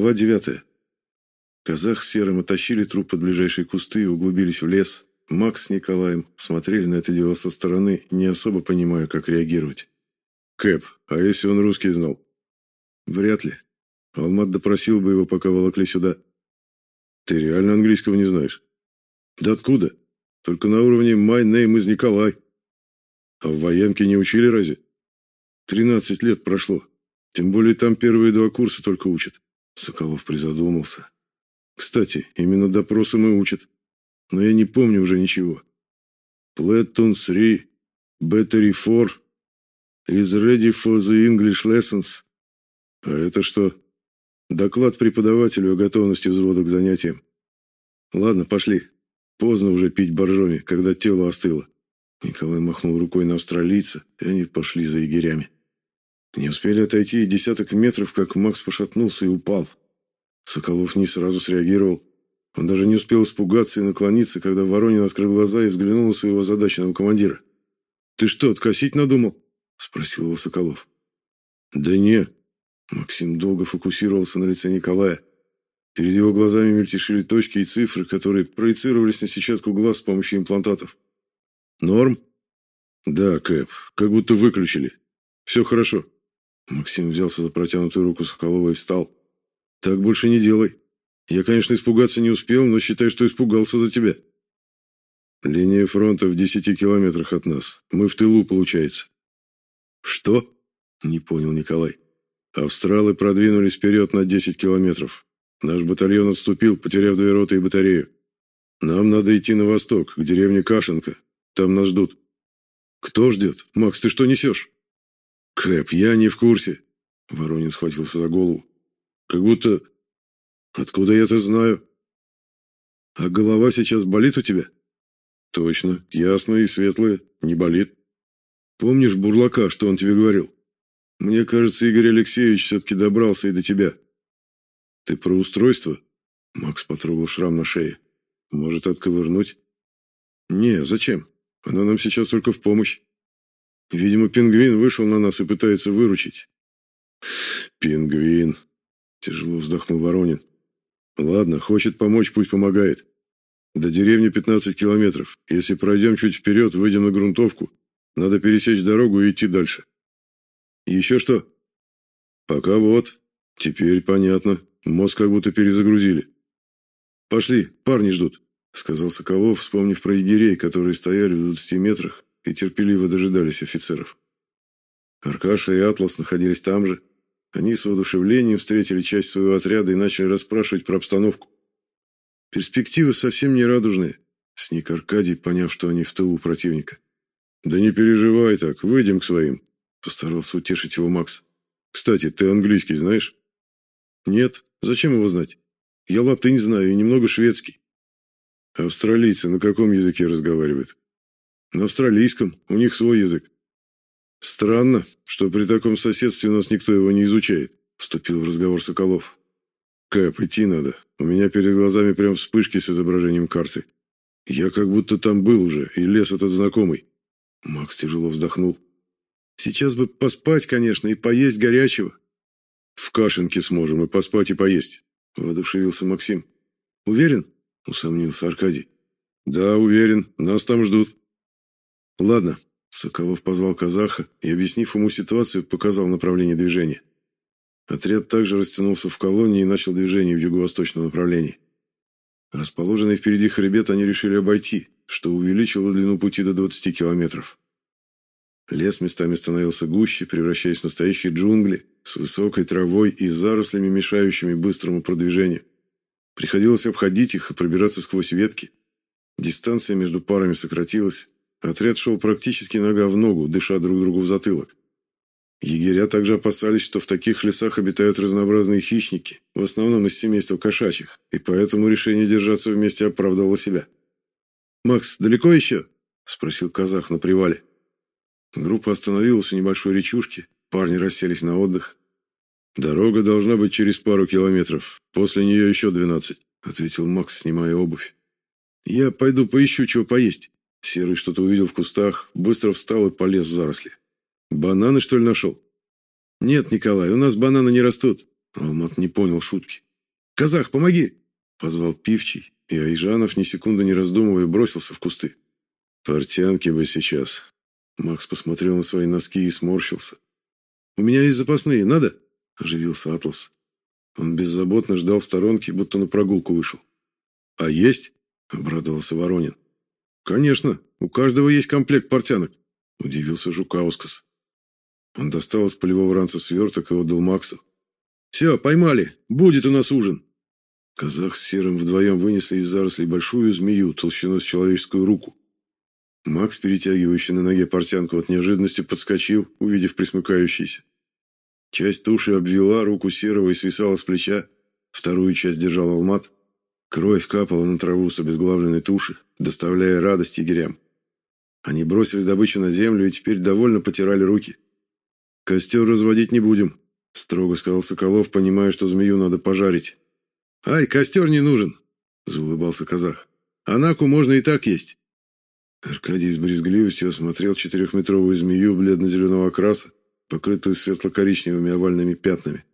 Глава девятая. Казах с Серым оттащили труп под ближайшие кусты и углубились в лес. Макс с Николаем смотрели на это дело со стороны, не особо понимая, как реагировать. «Кэп, а если он русский знал?» «Вряд ли. Алмат допросил бы его, пока волокли сюда». «Ты реально английского не знаешь?» «Да откуда? Только на уровне «My name is Николай». А в военке не учили разве? Тринадцать лет прошло. Тем более там первые два курса только учат. Соколов призадумался. Кстати, именно допросы мы учат. Но я не помню уже ничего. Platoon 3, Battery 4 is ready for the English lessons. А это что? Доклад преподавателю о готовности взвода к занятиям. Ладно, пошли. Поздно уже пить боржоми, когда тело остыло. Николай махнул рукой на австралийца, и они пошли за егерями. Не успели отойти и десяток метров, как Макс пошатнулся и упал. Соколов не сразу среагировал. Он даже не успел испугаться и наклониться, когда Воронин открыл глаза и взглянул на своего задаченного командира. «Ты что, откосить надумал?» – спросил его Соколов. «Да не». Максим долго фокусировался на лице Николая. Перед его глазами мельтешили точки и цифры, которые проецировались на сетчатку глаз с помощью имплантатов. «Норм?» «Да, Кэп, как будто выключили. Все хорошо». Максим взялся за протянутую руку Соколова и встал. Так больше не делай. Я, конечно, испугаться не успел, но считай, что испугался за тебя. Линия фронта в десяти километрах от нас. Мы в тылу, получается. Что? Не понял Николай. Австралы продвинулись вперед на десять километров. Наш батальон отступил, потеряв две роты и батарею. Нам надо идти на восток, к деревне Кашенко. Там нас ждут. Кто ждет? Макс, ты что несешь? Кэп, я не в курсе. Воронин схватился за голову. Как будто... Откуда я это знаю? А голова сейчас болит у тебя? Точно, ясная и светлая, не болит. Помнишь Бурлака, что он тебе говорил? Мне кажется, Игорь Алексеевич все-таки добрался и до тебя. Ты про устройство? Макс потрогал шрам на шее. Может, отковырнуть? Не, зачем? Она нам сейчас только в помощь. Видимо, пингвин вышел на нас и пытается выручить. Пингвин, Тяжело вздохнул Воронин. Ладно, хочет помочь, пусть помогает. До деревни 15 километров. Если пройдем чуть вперед, выйдем на грунтовку. Надо пересечь дорогу и идти дальше. Еще что? Пока вот. Теперь понятно. Мозг как будто перезагрузили. Пошли, парни ждут, сказал Соколов, вспомнив про егерей, которые стояли в 20 метрах и терпеливо дожидались офицеров. Аркаша и Атлас находились там же, они с воодушевлением встретили часть своего отряда и начали расспрашивать про обстановку. Перспективы совсем не радужные, сник Аркадий, поняв, что они в тылу противника. Да не переживай так, выйдем к своим, постарался утешить его Макс. Кстати, ты английский знаешь? Нет, зачем его знать? Я латынь знаю и немного шведский. Австралийцы на каком языке разговаривают? На австралийском, у них свой язык. Странно, что при таком соседстве у нас никто его не изучает, вступил в разговор Соколов. Кэп, идти надо. У меня перед глазами прям вспышки с изображением карты. Я как будто там был уже, и лес этот знакомый. Макс тяжело вздохнул. Сейчас бы поспать, конечно, и поесть горячего. В Кашинке сможем и поспать, и поесть, воодушевился Максим. Уверен? усомнился Аркадий. Да, уверен. Нас там ждут. Ладно, Соколов позвал казаха и, объяснив ему ситуацию, показал направление движения. Отряд также растянулся в колонне и начал движение в юго-восточном направлении. Расположенный впереди хребет они решили обойти, что увеличило длину пути до 20 километров. Лес местами становился гуще, превращаясь в настоящие джунгли с высокой травой и зарослями, мешающими быстрому продвижению. Приходилось обходить их и пробираться сквозь ветки. Дистанция между парами сократилась, Отряд шел практически нога в ногу, дыша друг другу в затылок. Егеря также опасались, что в таких лесах обитают разнообразные хищники, в основном из семейства кошачьих, и поэтому решение держаться вместе оправдывало себя. «Макс, далеко еще?» – спросил казах на привале. Группа остановилась у небольшой речушки, парни расселись на отдых. «Дорога должна быть через пару километров, после нее еще двенадцать», – ответил Макс, снимая обувь. «Я пойду поищу, чего поесть». Серый что-то увидел в кустах, быстро встал и полез в заросли. «Бананы, что ли, нашел?» «Нет, Николай, у нас бананы не растут». Алмат не понял шутки. Казах, помоги!» — позвал Пивчий, и Айжанов, ни секунды не раздумывая, бросился в кусты. «Портянки бы сейчас». Макс посмотрел на свои носки и сморщился. «У меня есть запасные, надо?» – оживился Атлас. Он беззаботно ждал в сторонке, будто на прогулку вышел. «А есть?» – обрадовался Воронин. «Конечно, у каждого есть комплект портянок», – удивился Жукаускас. Он достал из полевого ранца сверток и отдал Максу. «Все, поймали, будет у нас ужин». Казах с Серым вдвоем вынесли из зарослей большую змею толщиной с человеческую руку. Макс, перетягивающий на ноге портянку, от неожиданности подскочил, увидев присмыкающийся. Часть туши обвела руку Серого и свисала с плеча, вторую часть держал Алмат. Кровь капала на траву с обезглавленной туши, доставляя радость егерям. Они бросили добычу на землю и теперь довольно потирали руки. «Костер разводить не будем», — строго сказал Соколов, понимая, что змею надо пожарить. «Ай, костер не нужен», — заулыбался казах. «Анаку можно и так есть». Аркадий с брезгливостью осмотрел четырехметровую змею бледно-зеленого окраса, покрытую светло-коричневыми овальными пятнами.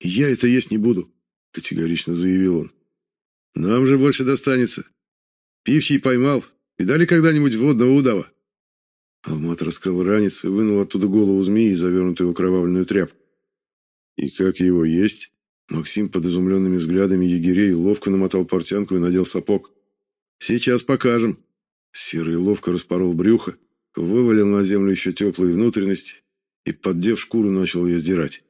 «Я это есть не буду», — категорично заявил он. «Нам же больше достанется. Пивчий поймал. Видали когда-нибудь водного удава?» Алмат раскрыл ранец и вынул оттуда голову змеи, завернутую в окровавленную тряпку. «И как его есть?» Максим под изумленными взглядами егерей ловко намотал портянку и надел сапог. «Сейчас покажем», Серый ловко распорол брюхо, вывалил на землю еще теплые внутренности и, поддев шкуру, начал ее сдирать.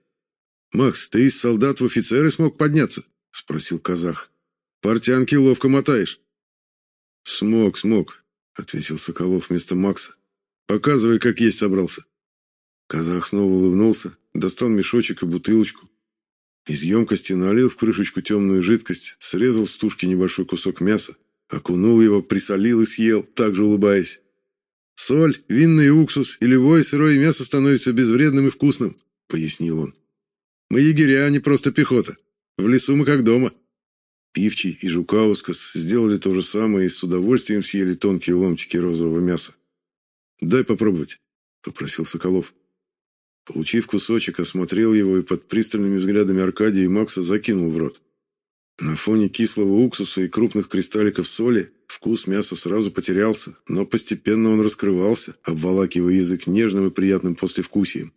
«Макс, ты из солдат в офицеры смог подняться?» — спросил казах. «Портянки ловко мотаешь». «Смог, смог», — ответил Соколов вместо Макса. «Показывай, как есть собрался». Казах снова улыбнулся, достал мешочек и бутылочку. Из емкости налил в крышечку темную жидкость, срезал с тушки небольшой кусок мяса, Окунул его, присолил и съел, также улыбаясь. «Соль, винный уксус и любое сырое мясо становится безвредным и вкусным», — пояснил он. «Мы егеря, а не просто пехота. В лесу мы как дома». Пивчий и Жукаускас сделали то же самое и с удовольствием съели тонкие ломтики розового мяса. «Дай попробовать», — попросил Соколов. Получив кусочек, осмотрел его и под пристальными взглядами Аркадия и Макса закинул в рот. На фоне кислого уксуса и крупных кристалликов соли вкус мяса сразу потерялся, но постепенно он раскрывался, обволакивая язык нежным и приятным послевкусием.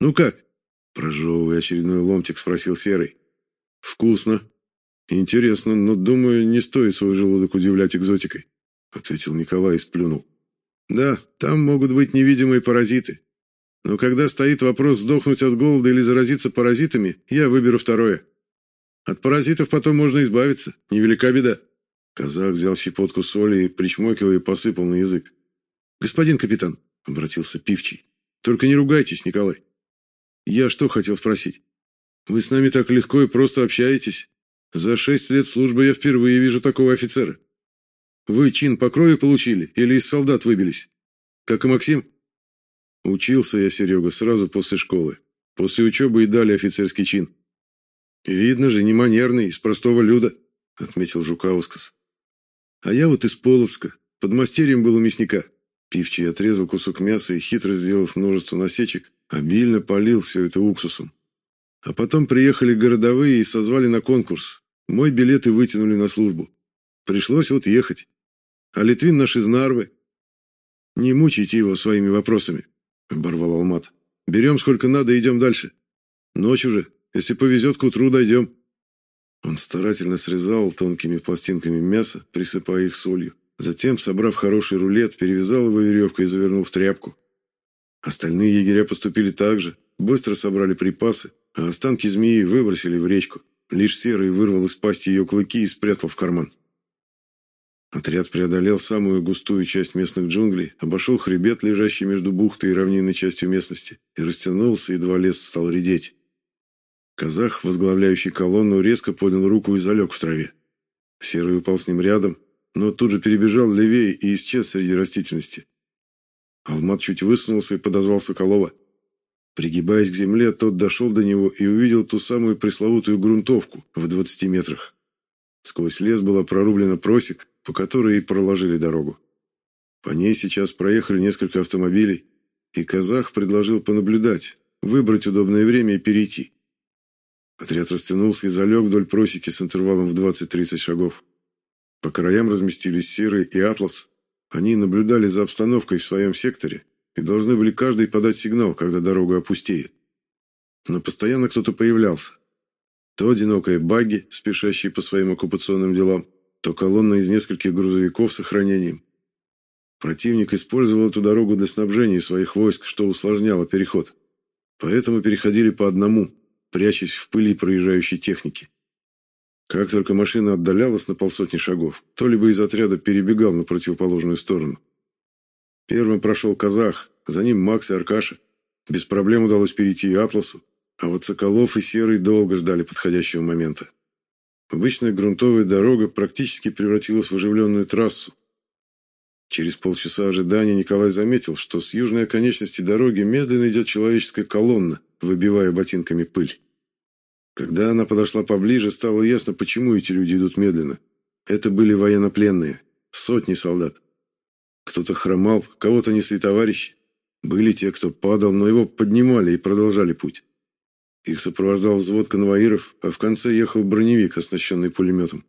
«Ну как?» – прожевывая очередной ломтик, спросил Серый. «Вкусно. Интересно, но, думаю, не стоит свой желудок удивлять экзотикой», – ответил Николай и сплюнул. «Да, там могут быть невидимые паразиты. Но когда стоит вопрос сдохнуть от голода или заразиться паразитами, я выберу второе». От паразитов потом можно избавиться. Невелика беда. Казак взял щепотку соли и, причмокивая, посыпал на язык. «Господин капитан», — обратился Пивчий, — «только не ругайтесь, Николай. Я что хотел спросить? Вы с нами так легко и просто общаетесь. За шесть лет службы я впервые вижу такого офицера. Вы чин по крови получили или из солдат выбились? Как и Максим?» Учился я, Серега, сразу после школы. После учебы и дали офицерский чин. «Видно же, не манерный, из простого люда», — отметил Жукаускас. «А я вот из Полоцка, под мастерьем был у мясника». Пивчий отрезал кусок мяса и, хитро сделав множество насечек, обильно полил все это уксусом. А потом приехали городовые и созвали на конкурс. Мой билет и вытянули на службу. Пришлось вот ехать. А Литвин наш из Нарвы. «Не мучайте его своими вопросами», — оборвал Алмат. «Берем сколько надо и идем дальше. Ночь уже, если повезет, к утру дойдем». Он старательно срезал тонкими пластинками мясо, присыпая их солью. Затем, собрав хороший рулет, перевязал его веревкой и завернул в тряпку. Остальные егеря поступили так же, быстро собрали припасы, а останки змеи выбросили в речку. Лишь Серый вырвал из пасти ее клыки и спрятал в карман. Отряд преодолел самую густую часть местных джунглей, обошел хребет, лежащий между бухтой и равнинной частью местности, и растянулся, едва лес стал редеть. Казах, возглавляющий колонну, резко поднял руку и залег в траве. Серый упал с ним рядом, но тут же перебежал левее и исчез среди растительности. Алмат чуть высунулся и подозвал Соколова. Пригибаясь к земле, тот дошел до него и увидел ту самую пресловутую грунтовку в двадцати метрах. Сквозь лес была прорублена просек, по которой и проложили дорогу. По ней сейчас проехали несколько автомобилей, и казах предложил понаблюдать, выбрать удобное время и перейти. Отряд растянулся и залег вдоль просеки с интервалом в 20-30 шагов. По краям разместились Серый и Атлас. Они наблюдали за обстановкой в своем секторе и должны были каждый подать сигнал, когда дорога опустеет. Но постоянно кто-то появлялся. То одинокая багги, спешащие по своим оккупационным делам, то колонна из нескольких грузовиков с охранением. Противник использовал эту дорогу для снабжения своих войск, что усложняло переход. Поэтому переходили по одному, прячась в пыли проезжающей техники. Как только машина отдалялась на полсотни шагов, то либо из отряда перебегал на противоположную сторону. Первым прошел казах, за ним Макс и Аркаша. Без проблем удалось перейти и Атласу, а вот Соколов и Серый долго ждали подходящего момента. Обычная грунтовая дорога практически превратилась в оживленную трассу. Через полчаса ожидания Николай заметил, что с южной оконечности дороги медленно идет человеческая колонна, выбивая ботинками пыль. Когда она подошла поближе, стало ясно, почему эти люди идут медленно. Это были военнопленные, сотни солдат. Кто-то хромал, кого-то несли товарищи. Были те, кто падал, но его поднимали и продолжали путь. Их сопровождал взвод конвоиров, а в конце ехал броневик, оснащенный пулеметом.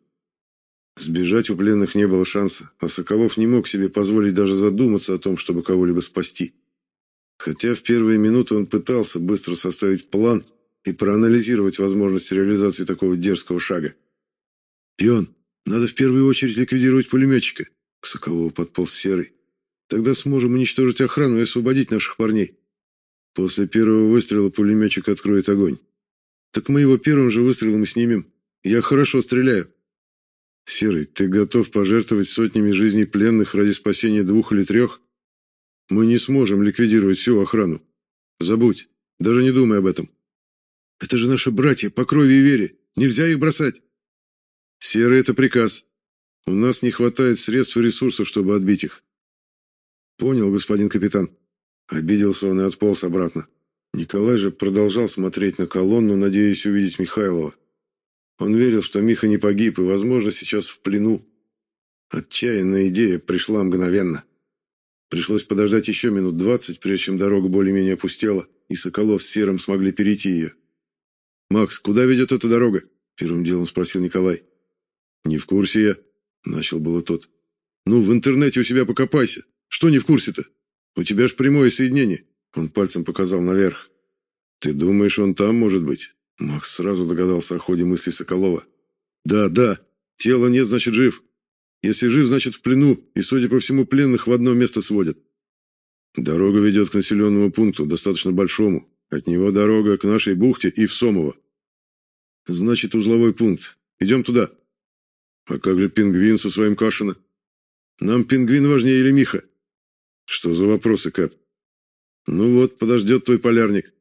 Сбежать у пленных не было шанса, а Соколов не мог себе позволить даже задуматься о том, чтобы кого-либо спасти. Хотя в первые минуты он пытался быстро составить план и проанализировать возможность реализации такого дерзкого шага. «Пион, надо в первую очередь ликвидировать пулеметчика», — к Соколову подполз Серый. «Тогда сможем уничтожить охрану и освободить наших парней». После первого выстрела пулеметчик откроет огонь. Так мы его первым же выстрелом и снимем. Я хорошо стреляю. Серый, ты готов пожертвовать сотнями жизней пленных ради спасения двух или трех? Мы не сможем ликвидировать всю охрану. Забудь, даже не думай об этом. Это же наши братья по крови и вере. Нельзя их бросать. Серый, это приказ. У нас не хватает средств и ресурсов, чтобы отбить их. Понял, господин капитан. Обиделся он и отполз обратно. Николай же продолжал смотреть на колонну, надеясь увидеть Михайлова. Он верил, что Миха не погиб и, возможно, сейчас в плену. Отчаянная идея пришла мгновенно. Пришлось подождать еще минут двадцать, прежде чем дорога более-менее опустела, и Соколов с Серым смогли перейти ее. «Макс, куда ведет эта дорога?» — первым делом спросил Николай. «Не в курсе я», — начал было тот. «Ну, в интернете у себя покопайся. Что не в курсе-то? У тебя ж прямое соединение». Он пальцем показал наверх. «Ты думаешь, он там может быть?» Макс сразу догадался о ходе мысли Соколова. «Да, да. Тела нет, значит, жив. Если жив, значит, в плену, и, судя по всему, пленных в одно место сводят. Дорога ведет к населенному пункту, достаточно большому. От него дорога к нашей бухте и в Сомово. Значит, узловой пункт. Идем туда. А как же пингвин со своим Кашино? Нам пингвин важнее или Миха? Что за вопросы, Кэп? Ну вот, подождет твой полярник.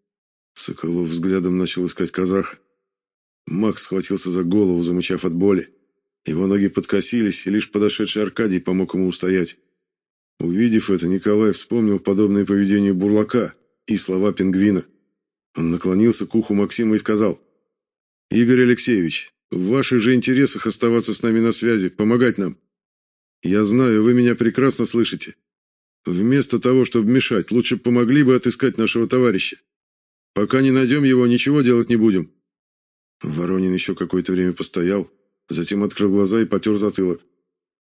Соколов взглядом начал искать казаха. Макс схватился за голову, замычав от боли. Его ноги подкосились, и лишь подошедший Аркадий помог ему устоять. Увидев это, Николай вспомнил подобное поведение бурлака и слова пингвина. Он наклонился к уху Максима и сказал, «Игорь Алексеевич, в ваших же интересах оставаться с нами на связи, помогать нам. Я знаю, вы меня прекрасно слышите. Вместо того, чтобы мешать, лучше помогли бы отыскать нашего товарища. Пока не найдем его, ничего делать не будем». Воронин еще какое-то время постоял, затем открыл глаза и потер затылок.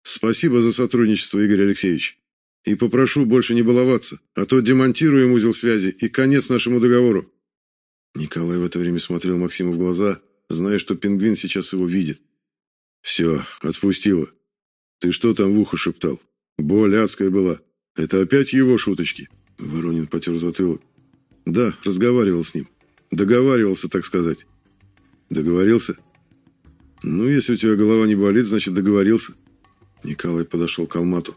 «Спасибо за сотрудничество, Игорь Алексеевич. И попрошу больше не баловаться, а то демонтируем узел связи и конец нашему договору». Николай в это время смотрел Максиму в глаза, зная, что пингвин сейчас его видит. «Все, отпустила. Ты что там в ухо шептал? Боль адская была. Это опять его шуточки?» Воронин потер затылок. Да, разговаривал с ним. Договаривался, так сказать. Договорился? Ну, если у тебя голова не болит, значит, договорился. Николай подошел к Алмату.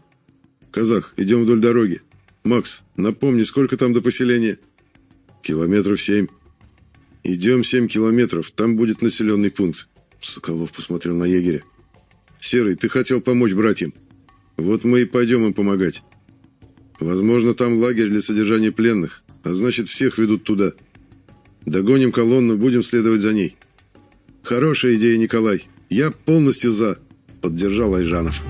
Казах, идем вдоль дороги. Макс, напомни, сколько там до поселения? Километров семь. Идем семь километров, там будет населенный пункт. Соколов посмотрел на егеря. Серый, ты хотел помочь братьям. Вот мы и пойдем им помогать. Возможно, там лагерь для содержания пленных. А значит, всех ведут туда. Догоним колонну, будем следовать за ней. Хорошая идея, Николай. Я полностью за, поддержал Айжанов.